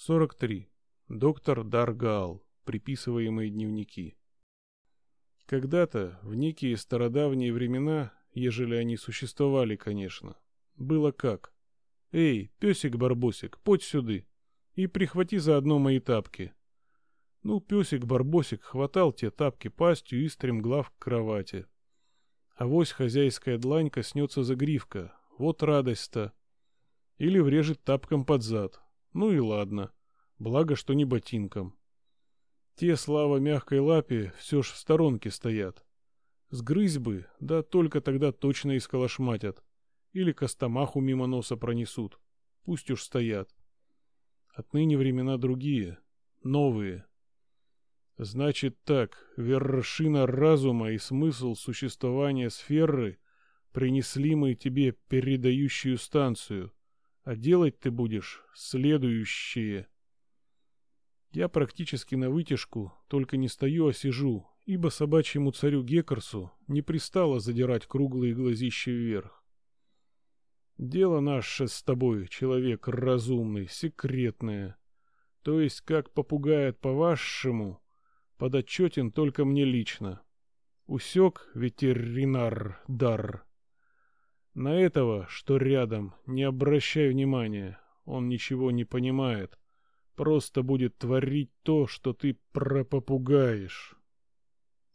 43. Доктор Даргал. Приписываемые дневники. Когда-то, в некие стародавние времена, ежели они существовали, конечно, было как. «Эй, песик-барбосик, подь сюды и прихвати заодно мои тапки». Ну, песик-барбосик хватал те тапки пастью и стремглав к кровати. А вось хозяйская длань коснется загривка, вот радость-то. Или врежет тапком под зад, ну и ладно. Благо, что не ботинком. Те, слава мягкой лапе, все ж в сторонке стоят. Сгрызь бы, да только тогда точно исколошматят. Или костомаху мимо носа пронесут. Пусть уж стоят. Отныне времена другие, новые. Значит так, вершина разума и смысл существования сферы принесли мы тебе передающую станцию — а делать ты будешь следующее. Я практически на вытяжку, только не стою, а сижу, ибо собачьему царю Геккерсу не пристало задирать круглые глазища вверх. Дело наше с тобой, человек разумный, секретное. То есть, как попугает по-вашему, подотчетен только мне лично. Усек ветеринар дар. На этого, что рядом, не обращай внимания. Он ничего не понимает. Просто будет творить то, что ты пропопугаешь.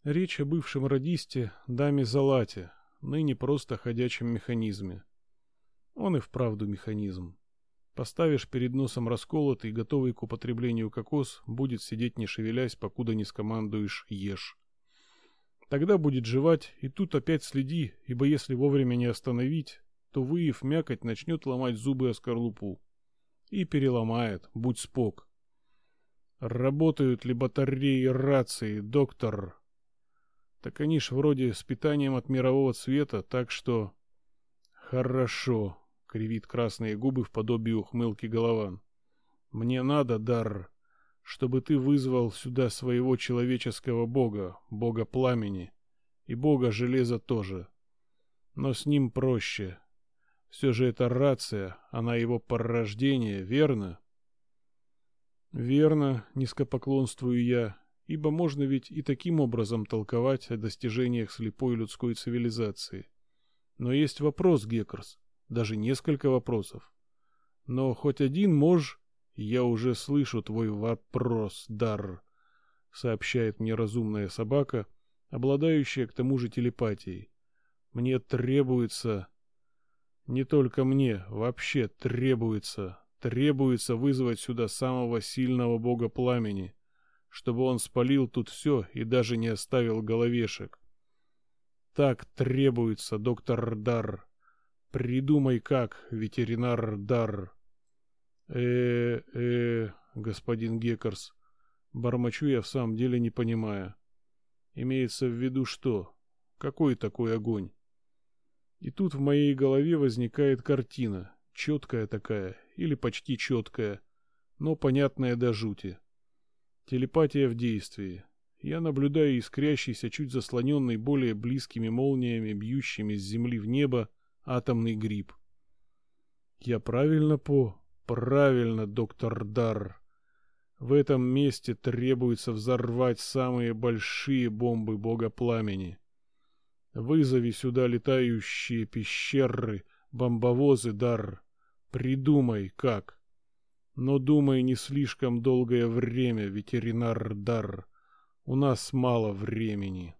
Речь о бывшем радисте, даме Залате, ныне просто ходячем механизме. Он и вправду механизм. Поставишь перед носом расколотый, готовый к употреблению кокос, будет сидеть не шевелясь, покуда не скомандуешь «ешь». Тогда будет жевать, и тут опять следи, ибо если вовремя не остановить, то выев мякоть начнет ломать зубы о скорлупу. И переломает, будь спок. Работают ли батареи рации, доктор? Так они ж вроде с питанием от мирового цвета, так что... Хорошо, кривит красные губы в подобии ухмылки голован. Мне надо, дар чтобы ты вызвал сюда своего человеческого бога, бога пламени, и бога железа тоже. Но с ним проще. Все же это рация, она его порождение, верно? Верно, низкопоклонствую я, ибо можно ведь и таким образом толковать о достижениях слепой людской цивилизации. Но есть вопрос, Геккерс, даже несколько вопросов. Но хоть один можешь «Я уже слышу твой вопрос, Дар», — сообщает мне разумная собака, обладающая к тому же телепатией. «Мне требуется...» «Не только мне, вообще требуется...» Требуется вызвать сюда самого сильного бога пламени, чтобы он спалил тут все и даже не оставил головешек. Так требуется, доктор Дар. Придумай как, ветеринар Дар э господин Геккерс, бормочу я в самом деле не понимая. Имеется в виду что? Какой такой огонь? И тут в моей голове возникает картина, четкая такая, или почти четкая, но понятная до жути. Телепатия в действии. Я наблюдаю искрящийся, чуть заслоненный более близкими молниями, бьющими с земли в небо, атомный гриб. Я правильно по... Правильно, доктор Дар. В этом месте требуется взорвать самые большие бомбы бога пламени. Вызови сюда летающие пещеры, бомбовозы, Дар. Придумай, как. Но думай не слишком долгое время, ветеринар Дар. У нас мало времени.